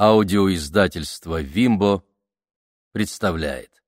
Аудиоиздательство «Вимбо» представляет.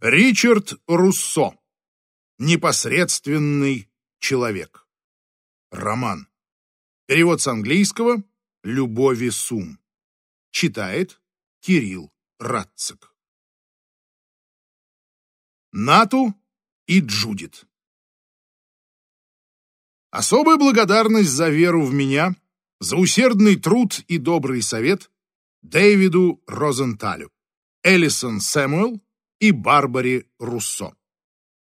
Ричард Руссо. Непосредственный человек. Роман. Перевод с английского Любови Сум. Читает Кирилл Радцик. Нату и Джудит. Особая благодарность за веру в меня, за усердный труд и добрый совет Дэвиду Розенталю, Элисон Сэмуэл и Барбаре Руссо.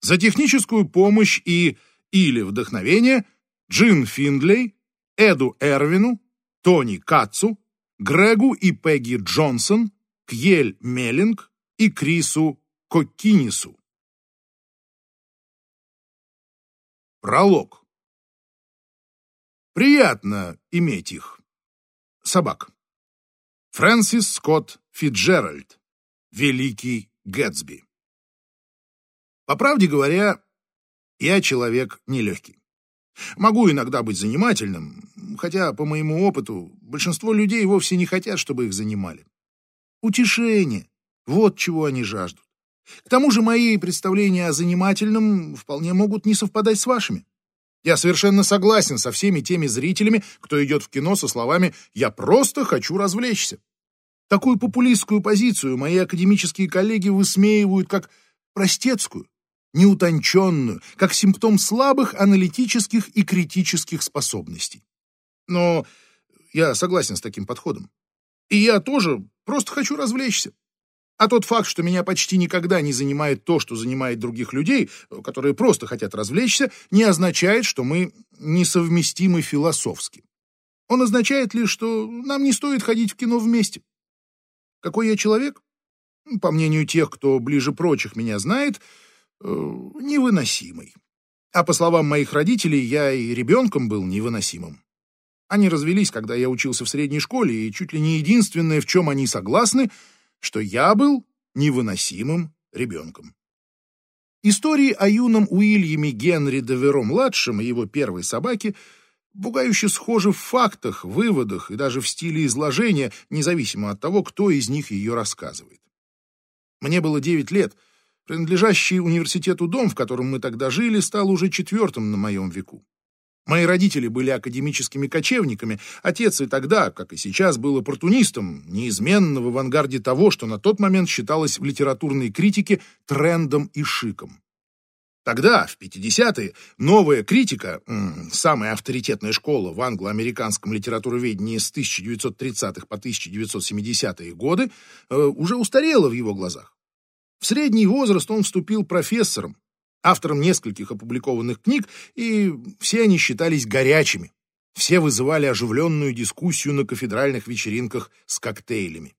За техническую помощь и или вдохновение Джин Финдлей, Эду Эрвину, Тони Кацу, Грегу и Пегги Джонсон, Кьель Меллинг и Крису Коккинису. Пролог. Приятно иметь их. Собак. Фрэнсис Скотт Фитджеральд. Великий Гэтсби. По правде говоря, я человек нелегкий. Могу иногда быть занимательным, хотя, по моему опыту, большинство людей вовсе не хотят, чтобы их занимали. Утешение — вот чего они жаждут. К тому же мои представления о занимательном вполне могут не совпадать с вашими. Я совершенно согласен со всеми теми зрителями, кто идет в кино со словами «я просто хочу развлечься». Такую популистскую позицию мои академические коллеги высмеивают как простецкую, неутонченную, как симптом слабых аналитических и критических способностей. Но я согласен с таким подходом. И я тоже просто хочу развлечься. А тот факт, что меня почти никогда не занимает то, что занимает других людей, которые просто хотят развлечься, не означает, что мы несовместимы философски. Он означает лишь, что нам не стоит ходить в кино вместе. Какой я человек? По мнению тех, кто ближе прочих меня знает, э, невыносимый. А по словам моих родителей, я и ребенком был невыносимым. Они развелись, когда я учился в средней школе, и чуть ли не единственное, в чем они согласны — что я был невыносимым ребенком. Истории о юном Уильяме Генри Деверо-младшем и его первой собаке пугающе схожи в фактах, выводах и даже в стиле изложения, независимо от того, кто из них ее рассказывает. Мне было 9 лет. Принадлежащий университету дом, в котором мы тогда жили, стал уже четвертым на моем веку. Мои родители были академическими кочевниками. Отец и тогда, как и сейчас, был оппортунистом, неизменно в авангарде того, что на тот момент считалось в литературной критике трендом и шиком. Тогда, в 50-е, новая критика, самая авторитетная школа в англо-американском литературоведении с 1930-х по 1970-е годы, э, уже устарела в его глазах. В средний возраст он вступил профессором, автором нескольких опубликованных книг, и все они считались горячими. Все вызывали оживленную дискуссию на кафедральных вечеринках с коктейлями.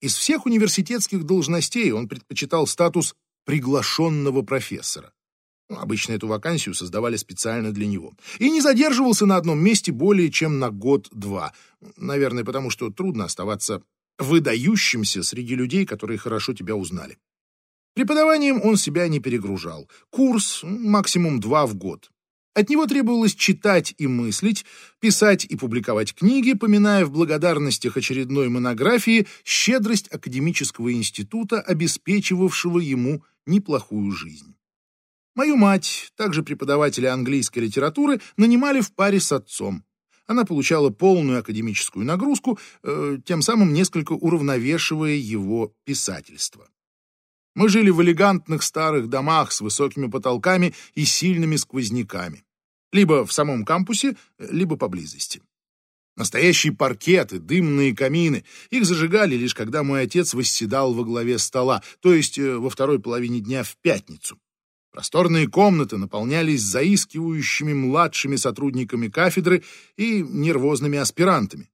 Из всех университетских должностей он предпочитал статус приглашенного профессора. Ну, обычно эту вакансию создавали специально для него. И не задерживался на одном месте более чем на год-два. Наверное, потому что трудно оставаться выдающимся среди людей, которые хорошо тебя узнали. Преподаванием он себя не перегружал. Курс максимум два в год. От него требовалось читать и мыслить, писать и публиковать книги, поминая в благодарностях очередной монографии щедрость академического института, обеспечивавшего ему неплохую жизнь. Мою мать, также преподавателя английской литературы, нанимали в паре с отцом. Она получала полную академическую нагрузку, э, тем самым несколько уравновешивая его писательство. Мы жили в элегантных старых домах с высокими потолками и сильными сквозняками. Либо в самом кампусе, либо поблизости. Настоящие паркеты, дымные камины. Их зажигали лишь когда мой отец восседал во главе стола, то есть э, во второй половине дня в пятницу. Просторные комнаты наполнялись заискивающими младшими сотрудниками кафедры и нервозными аспирантами.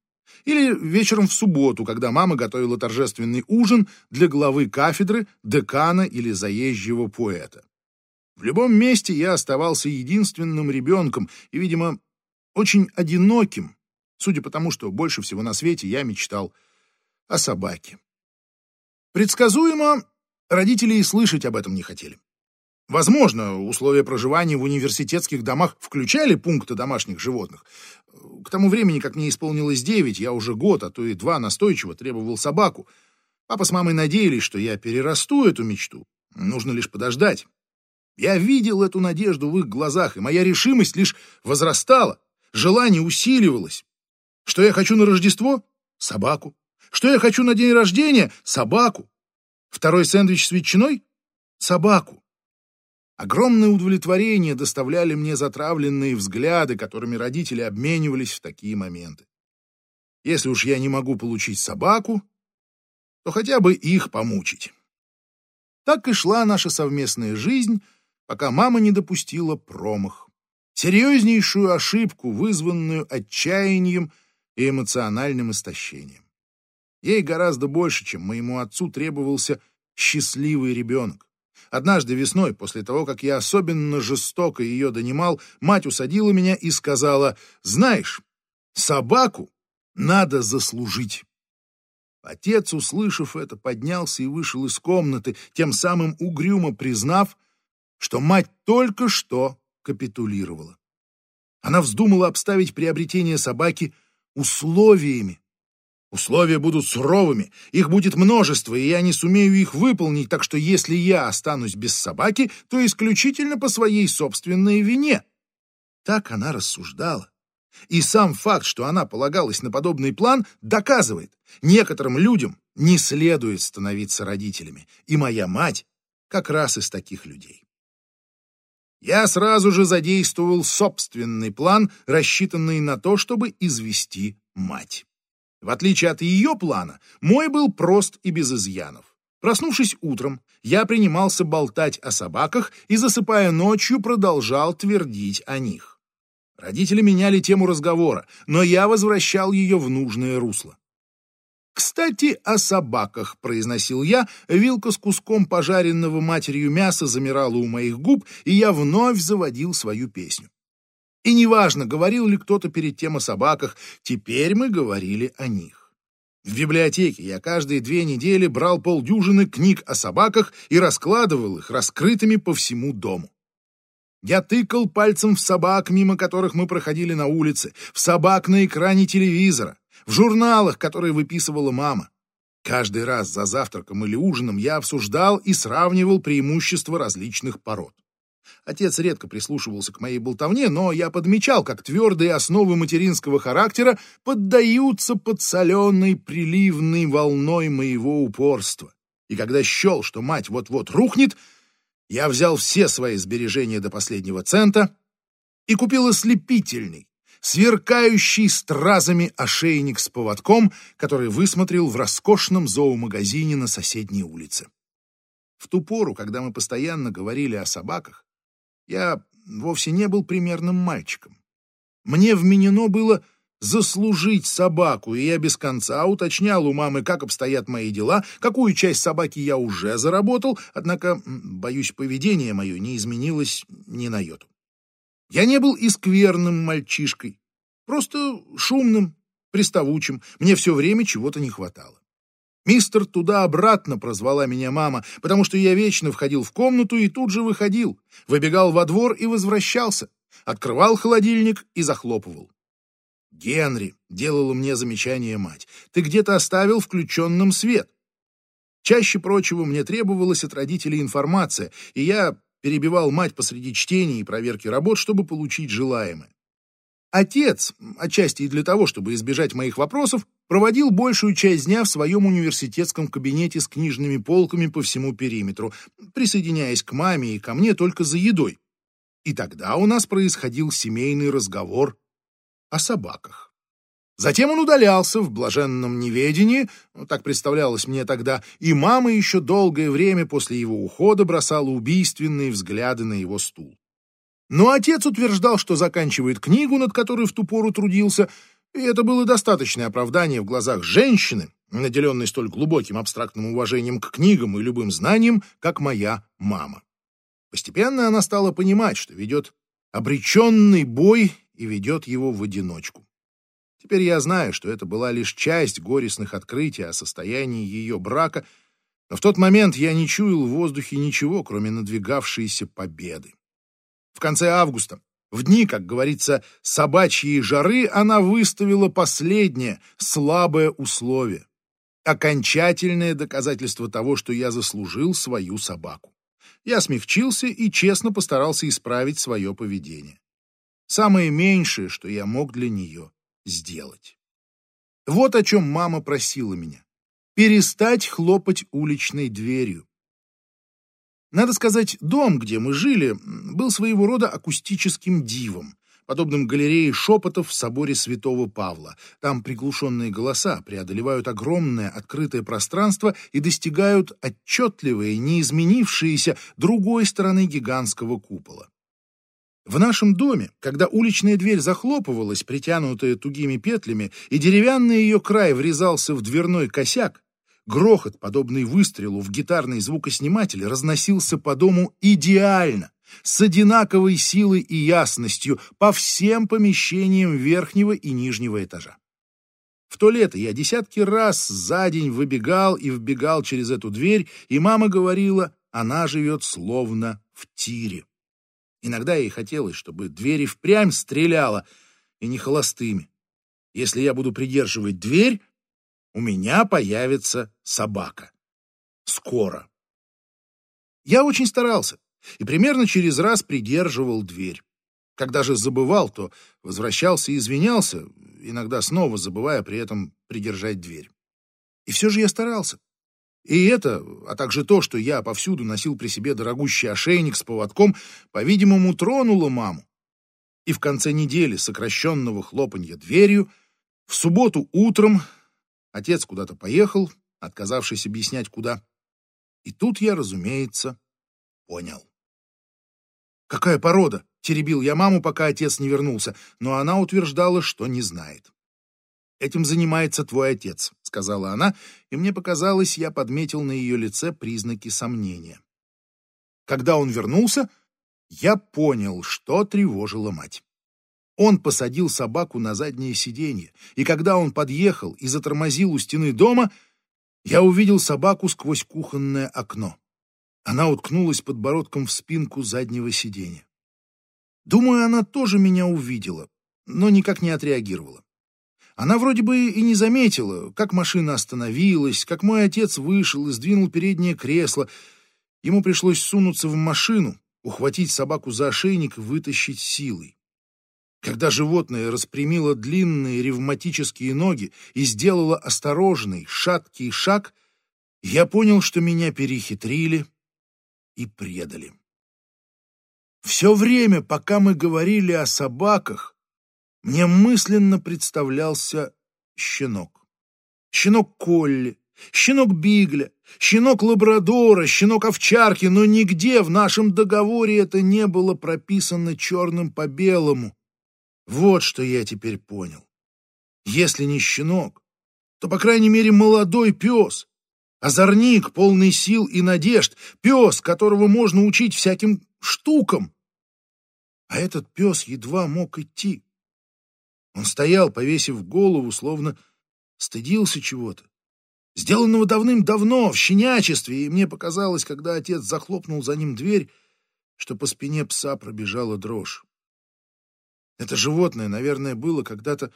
Или вечером в субботу, когда мама готовила торжественный ужин для главы кафедры, декана или заезжего поэта. В любом месте я оставался единственным ребенком и, видимо, очень одиноким, судя по тому, что больше всего на свете я мечтал о собаке. Предсказуемо, родители и слышать об этом не хотели. Возможно, условия проживания в университетских домах включали пункты домашних животных. К тому времени, как мне исполнилось девять, я уже год, а то и два настойчиво требовал собаку. Папа с мамой надеялись, что я перерасту эту мечту. Нужно лишь подождать. Я видел эту надежду в их глазах, и моя решимость лишь возрастала, желание усиливалось. Что я хочу на Рождество? Собаку. Что я хочу на день рождения? Собаку. Второй сэндвич с ветчиной? Собаку. Огромное удовлетворение доставляли мне затравленные взгляды, которыми родители обменивались в такие моменты. Если уж я не могу получить собаку, то хотя бы их помучить. Так и шла наша совместная жизнь, пока мама не допустила промах. Серьезнейшую ошибку, вызванную отчаянием и эмоциональным истощением. Ей гораздо больше, чем моему отцу требовался счастливый ребенок. Однажды весной, после того, как я особенно жестоко ее донимал, мать усадила меня и сказала, «Знаешь, собаку надо заслужить». Отец, услышав это, поднялся и вышел из комнаты, тем самым угрюмо признав, что мать только что капитулировала. Она вздумала обставить приобретение собаки условиями. Условия будут суровыми, их будет множество, и я не сумею их выполнить, так что если я останусь без собаки, то исключительно по своей собственной вине. Так она рассуждала. И сам факт, что она полагалась на подобный план, доказывает, некоторым людям не следует становиться родителями, и моя мать как раз из таких людей. Я сразу же задействовал собственный план, рассчитанный на то, чтобы извести мать. В отличие от ее плана, мой был прост и без изъянов. Проснувшись утром, я принимался болтать о собаках и, засыпая ночью, продолжал твердить о них. Родители меняли тему разговора, но я возвращал ее в нужное русло. «Кстати, о собаках», — произносил я, вилка с куском пожаренного матерью мяса замирала у моих губ, и я вновь заводил свою песню. И неважно, говорил ли кто-то перед тем о собаках, теперь мы говорили о них. В библиотеке я каждые две недели брал полдюжины книг о собаках и раскладывал их раскрытыми по всему дому. Я тыкал пальцем в собак, мимо которых мы проходили на улице, в собак на экране телевизора, в журналах, которые выписывала мама. Каждый раз за завтраком или ужином я обсуждал и сравнивал преимущества различных пород. Отец редко прислушивался к моей болтовне, но я подмечал, как твердые основы материнского характера поддаются под соленой приливной волной моего упорства. И когда счел, что мать вот-вот рухнет, я взял все свои сбережения до последнего цента и купил ослепительный, сверкающий стразами ошейник с поводком, который высмотрел в роскошном зоомагазине на соседней улице. В ту пору, когда мы постоянно говорили о собаках, я вовсе не был примерным мальчиком. Мне вменено было заслужить собаку, и я без конца уточнял у мамы, как обстоят мои дела, какую часть собаки я уже заработал, однако, боюсь, поведение мое не изменилось ни на йоту. Я не был и скверным мальчишкой, просто шумным, приставучим. Мне все время чего-то не хватало. Мистер туда-обратно прозвала меня мама, потому что я вечно входил в комнату и тут же выходил, выбегал во двор и возвращался, открывал холодильник и захлопывал. «Генри», — делала мне замечание мать, — «ты где-то оставил включенным свет». Чаще прочего мне требовалась от родителей информация, и я перебивал мать посреди чтения и проверки работ, чтобы получить желаемое. Отец, отчасти и для того, чтобы избежать моих вопросов, проводил большую часть дня в своем университетском кабинете с книжными полками по всему периметру, присоединяясь к маме и ко мне только за едой. И тогда у нас происходил семейный разговор о собаках. Затем он удалялся в блаженном неведении, так представлялось мне тогда, и мама еще долгое время после его ухода бросала убийственные взгляды на его стул. Но отец утверждал, что заканчивает книгу, над которой в ту пору трудился, и это было достаточное оправдание в глазах женщины, наделенной столь глубоким абстрактным уважением к книгам и любым знаниям, как моя мама. Постепенно она стала понимать, что ведет обреченный бой и ведет его в одиночку. Теперь я знаю, что это была лишь часть горестных открытий о состоянии ее брака, Но в тот момент я не чуял в воздухе ничего, кроме надвигавшейся победы. В конце августа, в дни, как говорится, собачьей жары, она выставила последнее, слабое условие. Окончательное доказательство того, что я заслужил свою собаку. Я смягчился и честно постарался исправить свое поведение. Самое меньшее, что я мог для нее сделать. Вот о чем мама просила меня. Перестать хлопать уличной дверью. Надо сказать, дом, где мы жили, был своего рода акустическим дивом, подобным галерее шепотов в соборе святого Павла. Там приглушенные голоса преодолевают огромное открытое пространство и достигают отчетливые, неизменившиеся другой стороны гигантского купола. В нашем доме, когда уличная дверь захлопывалась, притянутая тугими петлями, и деревянный ее край врезался в дверной косяк, грохот, подобный выстрелу в гитарный звукосниматель, разносился по дому идеально, с одинаковой силой и ясностью по всем помещениям верхнего и нижнего этажа. В то лето я десятки раз за день выбегал и вбегал через эту дверь, и мама говорила, она живет словно в тире. Иногда ей хотелось, чтобы дверь и впрямь стреляла, и не холостыми. Если я буду придерживать дверь, у меня появится собака. Скоро. Я очень старался и примерно через раз придерживал дверь. Когда же забывал, то возвращался и извинялся, иногда снова забывая при этом придержать дверь. И все же я старался. И это, а также то, что я повсюду носил при себе дорогущий ошейник с поводком, по-видимому, тронуло маму. И в конце недели сокращенного хлопанья дверью, в субботу утром отец куда-то поехал, отказавшись объяснять куда. И тут я, разумеется, понял. «Какая порода?» — теребил я маму, пока отец не вернулся, но она утверждала, что не знает. «Этим занимается твой отец», — сказала она, и мне показалось, я подметил на ее лице признаки сомнения. Когда он вернулся, я понял, что тревожило мать. Он посадил собаку на заднее сиденье, и когда он подъехал и затормозил у стены дома, я увидел собаку сквозь кухонное окно. Она уткнулась подбородком в спинку заднего сиденья. Думаю, она тоже меня увидела, но никак не отреагировала. Она вроде бы и не заметила, как машина остановилась, как мой отец вышел и сдвинул переднее кресло. Ему пришлось сунуться в машину, ухватить собаку за ошейник и вытащить силой. Когда животное распрямило длинные ревматические ноги и сделало осторожный, шаткий шаг, я понял, что меня перехитрили и предали. Все время, пока мы говорили о собаках, мне мысленно представлялся щенок. Щенок Колли, щенок Бигля, щенок Лабрадора, щенок Овчарки, но нигде в нашем договоре это не было прописано черным по белому. Вот что я теперь понял. Если не щенок, то, по крайней мере, молодой пес, озорник, полный сил и надежд, пес, которого можно учить всяким штукам. А этот пес едва мог идти. Он стоял, повесив голову, словно стыдился чего-то. Сделанного давным-давно, в щенячестве, и мне показалось, когда отец захлопнул за ним дверь, что по спине пса пробежала дрожь. Это животное, наверное, было когда-то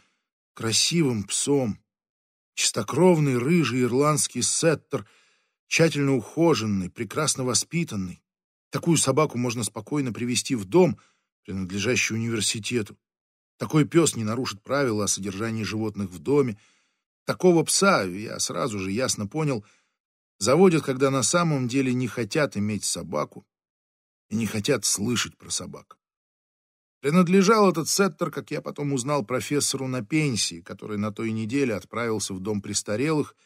красивым псом. Чистокровный рыжий ирландский сеттер, тщательно ухоженный, прекрасно воспитанный. Такую собаку можно спокойно привести в дом, принадлежащий университету. Такой пес не нарушит правила о содержании животных в доме. Такого пса, я сразу же ясно понял, заводят, когда на самом деле не хотят иметь собаку и не хотят слышать про собак. Принадлежал этот сеттер, как я потом узнал, профессору на пенсии, который на той неделе отправился в дом престарелых,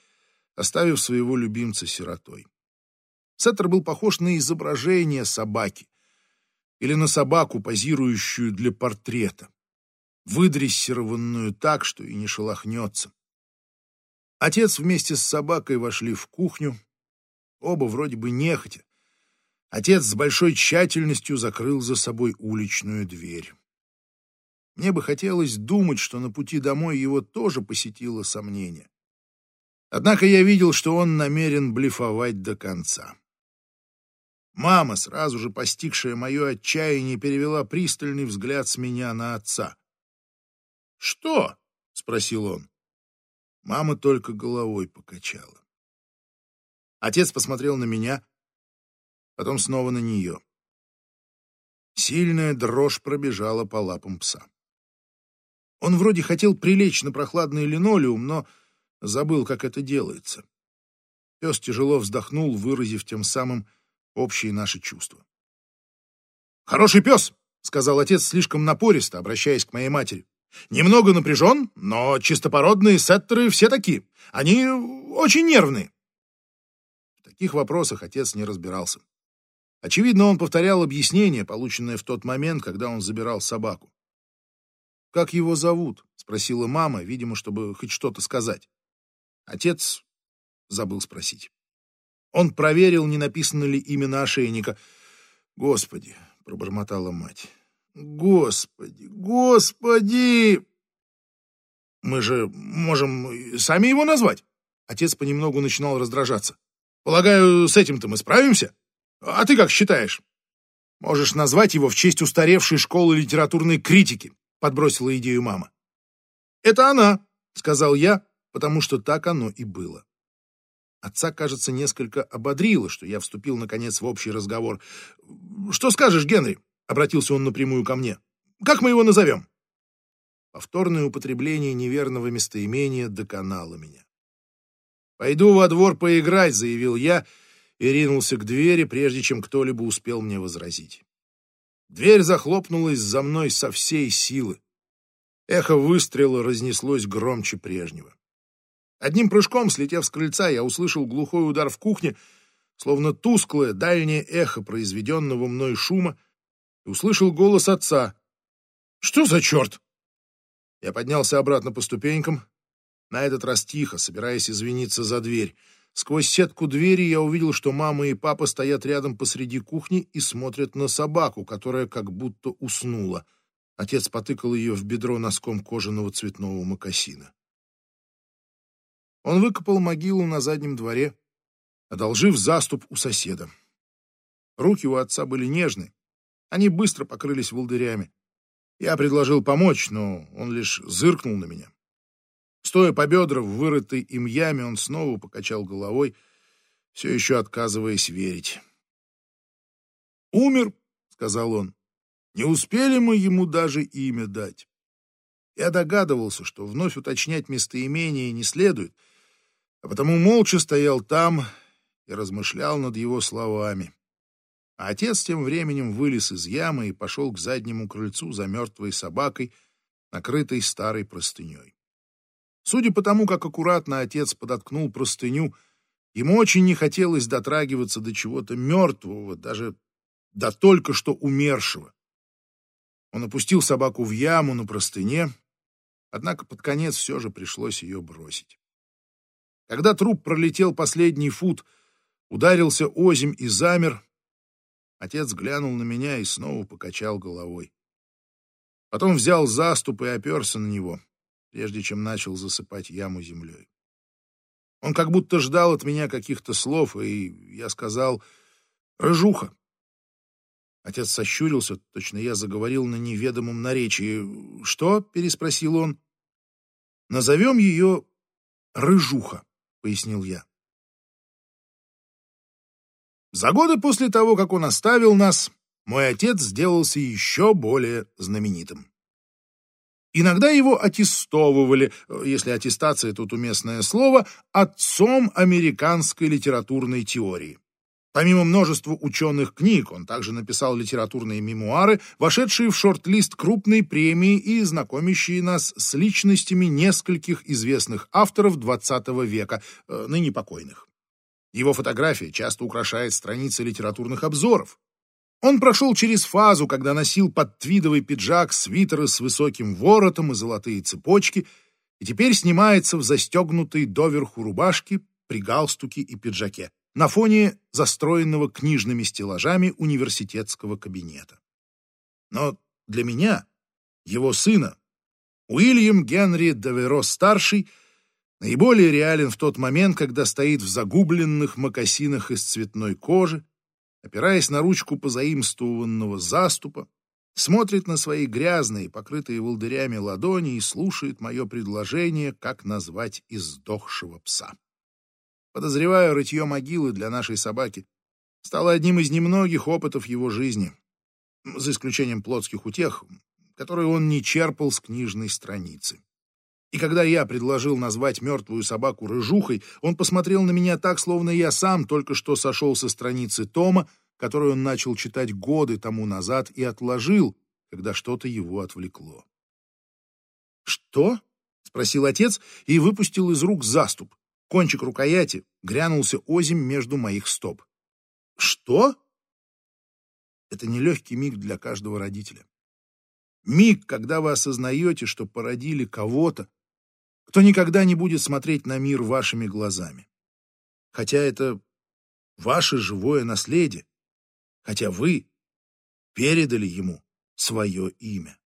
оставив своего любимца сиротой. Сеттер был похож на изображение собаки или на собаку, позирующую для портрета выдрессированную так, что и не шелохнется. Отец вместе с собакой вошли в кухню, оба вроде бы нехотя. Отец с большой тщательностью закрыл за собой уличную дверь. Мне бы хотелось думать, что на пути домой его тоже посетило сомнение. Однако я видел, что он намерен блефовать до конца. Мама, сразу же постигшая мое отчаяние, перевела пристальный взгляд с меня на отца. «Что?» — спросил он. Мама только головой покачала. Отец посмотрел на меня, потом снова на нее. Сильная дрожь пробежала по лапам пса. Он вроде хотел прилечь на прохладный линолеум, но забыл, как это делается. Пес тяжело вздохнул, выразив тем самым общие наши чувства. «Хороший пес!» — сказал отец слишком напористо, обращаясь к моей матери. «Немного напряжен, но чистопородные сеттеры все такие. Они очень нервные». В таких вопросах отец не разбирался. Очевидно, он повторял объяснение, полученное в тот момент, когда он забирал собаку. «Как его зовут?» — спросила мама, видимо, чтобы хоть что-то сказать. Отец забыл спросить. Он проверил, не написано ли имя на ошейника. «Господи!» — пробормотала мать. «Господи! Господи!» «Мы же можем сами его назвать!» Отец понемногу начинал раздражаться. «Полагаю, с этим-то мы справимся? А ты как считаешь?» «Можешь назвать его в честь устаревшей школы литературной критики», — подбросила идею мама. «Это она», — сказал я, потому что так оно и было. Отца, кажется, несколько ободрило, что я вступил, наконец, в общий разговор. «Что скажешь, Генри?» — обратился он напрямую ко мне. «Как мы его назовем?» Повторное употребление неверного местоимения доконало меня. «Пойду во двор поиграть», — заявил я и ринулся к двери, прежде чем кто-либо успел мне возразить. Дверь захлопнулась за мной со всей силы. Эхо выстрела разнеслось громче прежнего. Одним прыжком, слетев с крыльца, я услышал глухой удар в кухне, словно тусклое дальнее эхо произведенного мной шума, и услышал голос отца. «Что за черт?» Я поднялся обратно по ступенькам, на этот раз тихо, собираясь извиниться за дверь. Сквозь сетку двери я увидел, что мама и папа стоят рядом посреди кухни и смотрят на собаку, которая как будто уснула. Отец потыкал ее в бедро носком кожаного цветного мокасина. Он выкопал могилу на заднем дворе, одолжив заступ у соседа. Руки у отца были нежные, они быстро покрылись волдырями. Я предложил помочь, но он лишь зыркнул на меня. Стоя по бедра в вырытой им яме, он снова покачал головой, все еще отказываясь верить. «Умер», — сказал он. «Не успели мы ему даже имя дать». Я догадывался, что вновь уточнять местоимение не следует — а потому молча стоял там и размышлял над его словами. А отец тем временем вылез из ямы и пошел к заднему крыльцу за мертвой собакой, накрытой старой простыней. Судя по тому, как аккуратно отец подоткнул простыню, ему очень не хотелось дотрагиваться до чего-то мертвого, даже до только что умершего. Он опустил собаку в яму на простыне, однако под конец все же пришлось ее бросить. Когда труп пролетел последний фут, ударился озимь и замер, отец глянул на меня и снова покачал головой. Потом взял заступ и оперся на него, прежде чем начал засыпать яму землей. Он как будто ждал от меня каких-то слов, и я сказал «Рыжуха». Отец сощурился, точно я заговорил на неведомом наречии. «Что?» — переспросил он. «Назовем ее Рыжуха». — пояснил я. За годы после того, как он оставил нас, мой отец сделался еще более знаменитым. Иногда его аттестовывали, если аттестация тут уместное слово, отцом американской литературной теории. Помимо множества ученых книг, он также написал литературные мемуары, вошедшие в шорт-лист крупной премии и знакомящие нас с личностями нескольких известных авторов XX века, э, ныне покойных. Его фотография часто украшает страницы литературных обзоров. Он прошел через фазу, когда носил подтвидовый пиджак, свитеры с высоким воротом и золотые цепочки, и теперь снимается в застегнутой доверху рубашке, при галстуке и пиджаке на фоне застроенного книжными стеллажами университетского кабинета. Но для меня, его сына, Уильям Генри Деверо-старший наиболее реален в тот момент, когда стоит в загубленных мокасинах из цветной кожи, опираясь на ручку позаимствованного заступа, смотрит на свои грязные, покрытые волдырями ладони и слушает мое предложение, как назвать издохшего пса. Подозреваю, рытье могилы для нашей собаки стало одним из немногих опытов его жизни, за исключением плотских утех, которые он не черпал с книжной страницы. И когда я предложил назвать мертвую собаку рыжухой, он посмотрел на меня так, словно я сам только что сошел со страницы тома, который он начал читать годы тому назад и отложил, когда что-то его отвлекло. «Что?» — спросил отец и выпустил из рук заступ. Кончик рукояти грянулся озимь между моих стоп. «Что?» Это нелегкий миг для каждого родителя. Миг, когда вы осознаете, что породили кого-то, кто никогда не будет смотреть на мир вашими глазами. Хотя это ваше живое наследие, хотя вы передали ему свое имя.